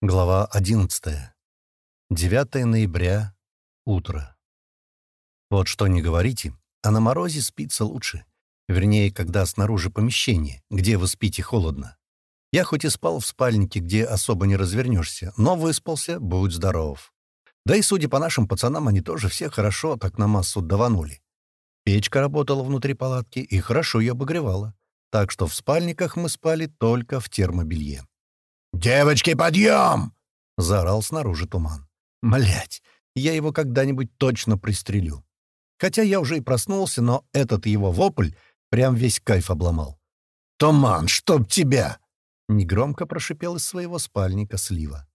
Глава 11. 9 ноября. Утро. Вот что не говорите, а на морозе спится лучше. Вернее, когда снаружи помещение, где вы спите холодно. Я хоть и спал в спальнике, где особо не развернешься, но выспался, будь здоров. Да и, судя по нашим пацанам, они тоже все хорошо так на массу даванули. Печка работала внутри палатки и хорошо ее обогревала. Так что в спальниках мы спали только в термобелье. «Девочки, подъем!» — заорал снаружи туман. Млять, я его когда-нибудь точно пристрелю. Хотя я уже и проснулся, но этот его вопль прям весь кайф обломал. «Туман, чтоб тебя!» — негромко прошипел из своего спальника слива.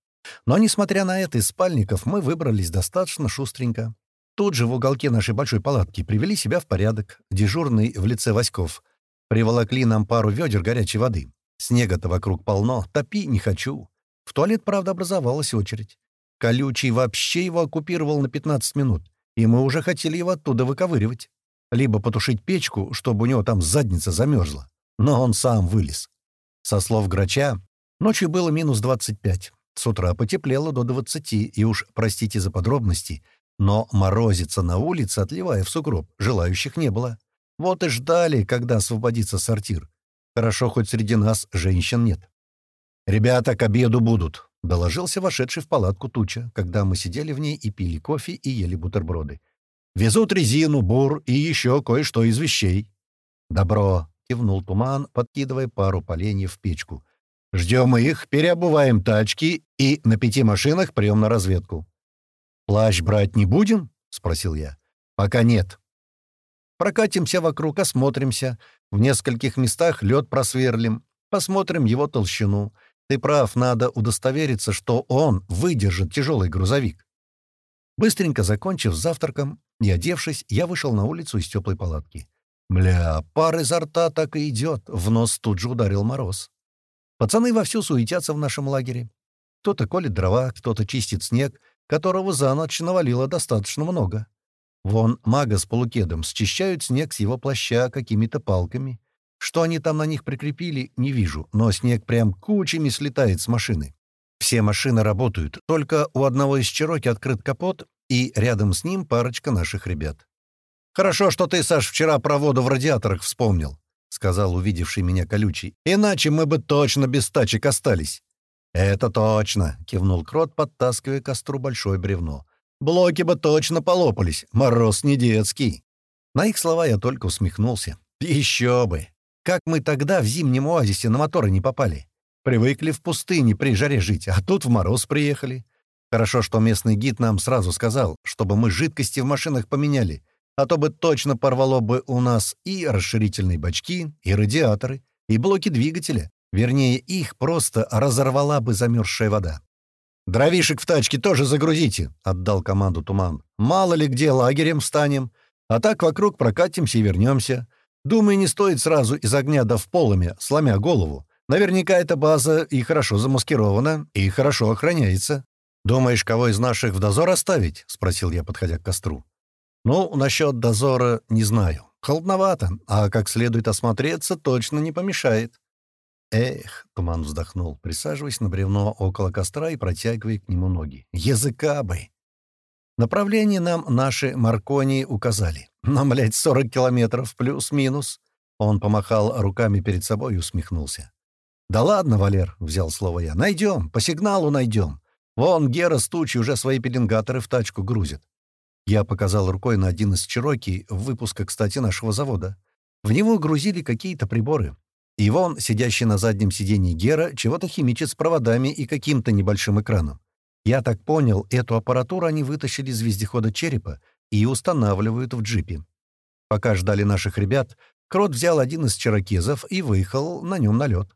Но, несмотря на это, из спальников мы выбрались достаточно шустренько. Тут же в уголке нашей большой палатки привели себя в порядок. Дежурный в лице Васьков приволокли нам пару ведер горячей воды. Снега-то вокруг полно, топи не хочу. В туалет, правда, образовалась очередь. Колючий вообще его оккупировал на 15 минут, и мы уже хотели его оттуда выковыривать. Либо потушить печку, чтобы у него там задница замерзла. Но он сам вылез. Со слов грача, ночью было минус 25. С утра потеплело до 20, и уж, простите за подробности, но морозиться на улице, отливая в сугроб, желающих не было. Вот и ждали, когда освободится сортир. Хорошо, хоть среди нас женщин нет. «Ребята к обеду будут», — доложился вошедший в палатку Туча, когда мы сидели в ней и пили кофе и ели бутерброды. «Везут резину, бур и еще кое-что из вещей». «Добро», — кивнул Туман, подкидывая пару поленьев в печку. «Ждем их, переобуваем тачки и на пяти машинах прием на разведку». «Плащ брать не будем?» — спросил я. «Пока нет», Прокатимся вокруг, осмотримся. В нескольких местах лед просверлим. Посмотрим его толщину. Ты прав, надо удостовериться, что он выдержит тяжелый грузовик. Быстренько закончив завтраком и одевшись, я вышел на улицу из теплой палатки. Мля, пар изо рта так и идет, в нос тут же ударил мороз. Пацаны вовсю суетятся в нашем лагере. Кто-то колет дрова, кто-то чистит снег, которого за ночь навалило достаточно много. Вон мага с полукедом счищают снег с его плаща какими-то палками. Что они там на них прикрепили, не вижу, но снег прям кучами слетает с машины. Все машины работают, только у одного из Чироки открыт капот, и рядом с ним парочка наших ребят. «Хорошо, что ты, Саш, вчера про воду в радиаторах вспомнил», — сказал увидевший меня колючий. «Иначе мы бы точно без тачек остались». «Это точно», — кивнул Крот, подтаскивая костру большое бревно. Блоки бы точно полопались, мороз не детский. На их слова я только усмехнулся. Еще бы! Как мы тогда в зимнем оазисе на моторы не попали? Привыкли в пустыне при жаре жить, а тут в мороз приехали. Хорошо, что местный гид нам сразу сказал, чтобы мы жидкости в машинах поменяли, а то бы точно порвало бы у нас и расширительные бачки, и радиаторы, и блоки двигателя. Вернее, их просто разорвала бы замерзшая вода. «Дровишек в тачке тоже загрузите», — отдал команду Туман. «Мало ли где лагерем встанем. А так вокруг прокатимся и вернемся. Думаю, не стоит сразу из огня да в полами, сломя голову. Наверняка эта база и хорошо замаскирована, и хорошо охраняется. Думаешь, кого из наших в дозор оставить?» — спросил я, подходя к костру. «Ну, насчет дозора не знаю. Холодновато, а как следует осмотреться точно не помешает. «Эх», — Туман вздохнул, присаживаясь на бревно около костра и протягивая к нему ноги. «Языка бы!» Направление нам наши Маркони указали. Нам, блядь, сорок километров, плюс-минус. Он помахал руками перед собой и усмехнулся. «Да ладно, Валер», — взял слово я, — «найдем, по сигналу найдем. Вон Гера с тучи уже свои пеленгаторы в тачку грузит». Я показал рукой на один из Чироки, выпуска, кстати, нашего завода. В него грузили какие-то приборы. И вон, сидящий на заднем сиденье Гера, чего-то химичит с проводами и каким-то небольшим экраном. Я так понял, эту аппаратуру они вытащили из вездехода «Черепа» и устанавливают в джипе. Пока ждали наших ребят, Крот взял один из черокезов и выехал на нем на лед.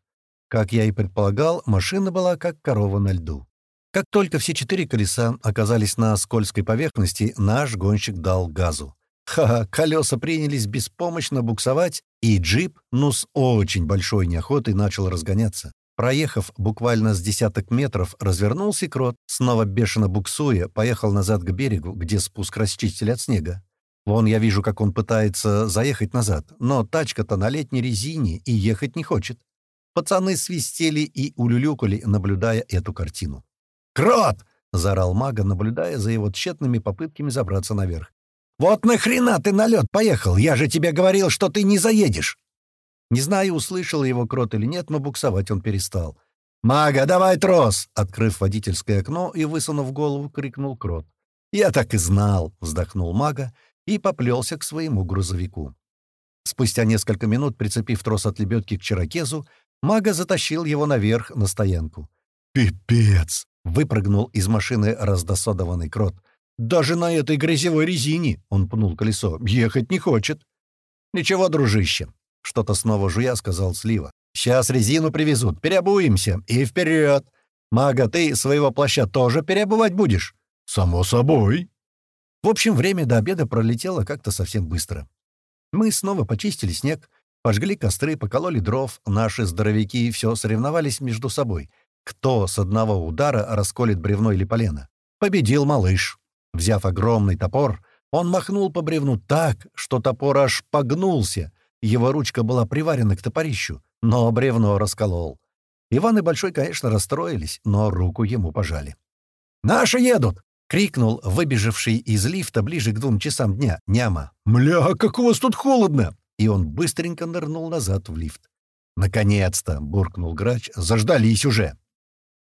Как я и предполагал, машина была как корова на льду. Как только все четыре колеса оказались на скользкой поверхности, наш гонщик дал газу. Ха-ха, колеса принялись беспомощно буксовать, и джип, ну с очень большой неохотой, начал разгоняться. Проехав буквально с десяток метров, развернулся крот, снова бешено буксуя, поехал назад к берегу, где спуск расчистили от снега. Вон я вижу, как он пытается заехать назад, но тачка-то на летней резине и ехать не хочет. Пацаны свистели и улюлюкали, наблюдая эту картину. Крот!» — заорал мага, наблюдая за его тщетными попытками забраться наверх. «Вот нахрена ты на лед поехал? Я же тебе говорил, что ты не заедешь!» Не знаю, услышал его крот или нет, но буксовать он перестал. «Мага, давай трос!» Открыв водительское окно и высунув голову, крикнул крот. «Я так и знал!» — вздохнул мага и поплелся к своему грузовику. Спустя несколько минут, прицепив трос от лебедки к чарокезу, мага затащил его наверх на стоянку. «Пипец!» — выпрыгнул из машины раздосадованный крот. «Даже на этой грязевой резине!» — он пнул колесо. «Ехать не хочет!» «Ничего, дружище!» — что-то снова жуя сказал Слива. «Сейчас резину привезут, переобуемся и вперед! Мага, ты своего плаща тоже переобувать будешь?» «Само собой!» В общем, время до обеда пролетело как-то совсем быстро. Мы снова почистили снег, пожгли костры, покололи дров, наши здоровяки все соревновались между собой. Кто с одного удара расколет бревно или полено? Победил малыш. Взяв огромный топор, он махнул по бревну так, что топор аж погнулся. Его ручка была приварена к топорищу, но бревно расколол. Иван и Большой, конечно, расстроились, но руку ему пожали. «Наши едут!» — крикнул выбежавший из лифта ближе к двум часам дня Няма. «Мля, как у вас тут холодно!» И он быстренько нырнул назад в лифт. «Наконец-то!» — буркнул грач. «Заждались уже!»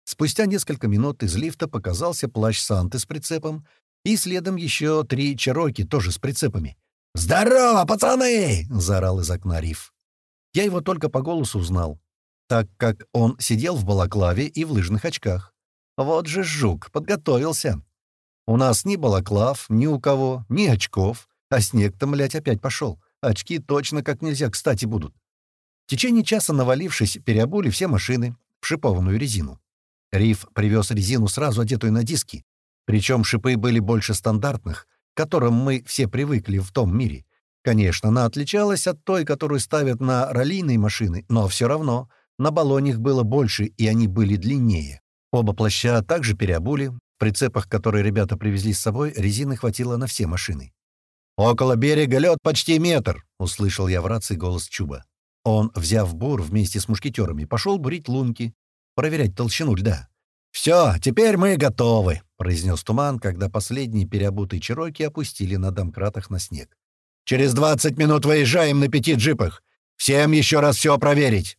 Спустя несколько минут из лифта показался плащ Санты с прицепом, и следом еще три чероки, тоже с прицепами. «Здорово, пацаны!» — заорал из окна Риф. Я его только по голосу узнал, так как он сидел в балаклаве и в лыжных очках. Вот же жук, подготовился. У нас ни балаклав, ни у кого, ни очков. А снег-то, млядь, опять пошел. Очки точно как нельзя кстати будут. В течение часа, навалившись, переобули все машины в шипованную резину. Риф привез резину, сразу одетую на диски. Причем шипы были больше стандартных, к которым мы все привыкли в том мире. Конечно, она отличалась от той, которую ставят на раллийные машины, но все равно на баллоне их было больше, и они были длиннее. Оба плаща также переобули, прицепах, которые ребята привезли с собой, резины хватило на все машины. «Около берега лед почти метр», — услышал я в рации голос Чуба. Он, взяв бур вместе с мушкетерами, пошел бурить лунки, проверять толщину льда. «Все, теперь мы готовы», — произнес Туман, когда последние переобутые чероки опустили на домкратах на снег. «Через двадцать минут выезжаем на пяти джипах. Всем еще раз все проверить».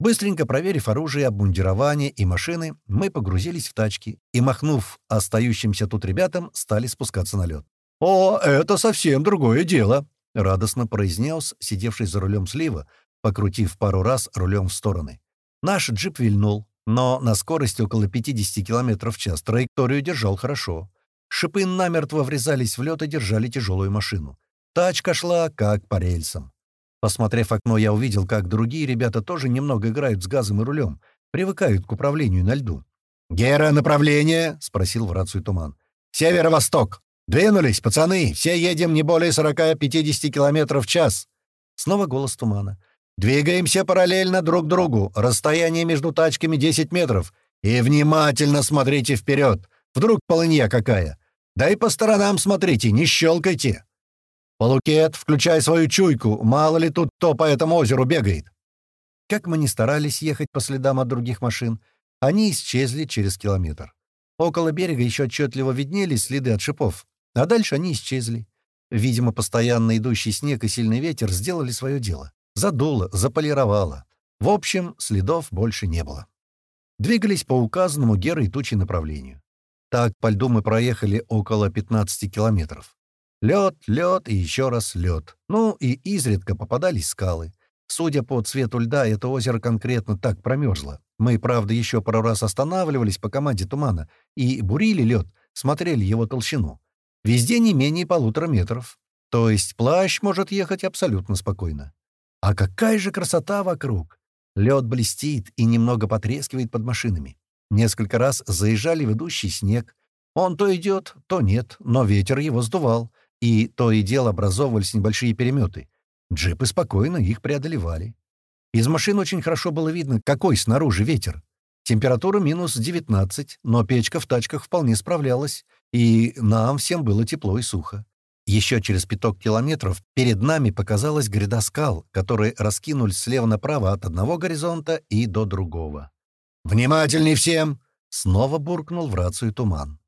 Быстренько проверив оружие, обмундирование и машины, мы погрузились в тачки и, махнув остающимся тут ребятам, стали спускаться на лед. «О, это совсем другое дело!» — радостно произнес сидевший за рулем слива, покрутив пару раз рулем в стороны. Наш джип вильнул, но на скорости около 50 км в час траекторию держал хорошо. Шипы намертво врезались в лед и держали тяжелую машину. Тачка шла как по рельсам. Посмотрев окно, я увидел, как другие ребята тоже немного играют с газом и рулем, привыкают к управлению на льду. «Гера, направление?» — спросил в рацию Туман. «Северо-восток. Двинулись, пацаны. Все едем не более 40-50 километров в час». Снова голос Тумана. «Двигаемся параллельно друг другу. Расстояние между тачками 10 метров. И внимательно смотрите вперед. Вдруг полынья какая. Да и по сторонам смотрите, не щелкайте». «Полукет, включай свою чуйку, мало ли тут кто по этому озеру бегает». Как мы не старались ехать по следам от других машин, они исчезли через километр. Около берега еще отчетливо виднелись следы от шипов, а дальше они исчезли. Видимо, постоянно идущий снег и сильный ветер сделали свое дело. Задуло, заполировало. В общем, следов больше не было. Двигались по указанному Герой тучи направлению. Так по льду мы проехали около 15 километров. Лед, лед и еще раз лед. Ну и изредка попадались скалы. Судя по цвету льда, это озеро конкретно так промерзло. Мы, правда, еще пару раз останавливались по команде тумана и бурили лед, смотрели его толщину. Везде не менее полутора метров. То есть плащ может ехать абсолютно спокойно. А какая же красота вокруг! Лед блестит и немного потрескивает под машинами. Несколько раз заезжали в идущий снег. Он то идет, то нет, но ветер его сдувал и то и дело образовывались небольшие переметы. Джипы спокойно их преодолевали. Из машин очень хорошо было видно, какой снаружи ветер. Температура минус 19, но печка в тачках вполне справлялась, и нам всем было тепло и сухо. Еще через пяток километров перед нами показалась гряда скал, которые раскинулись слева направо от одного горизонта и до другого. «Внимательней всем!» Снова буркнул в рацию туман.